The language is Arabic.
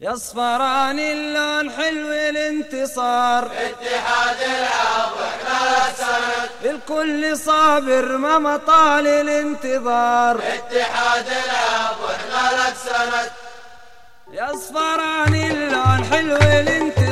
يصفران اللون حلو الانتصار. اتحاد العرب إحنا السند الكل صابر ما مطال الانتظار. اتحاد العرب إحنا لك سند يصفران اللون حلو الانتصار.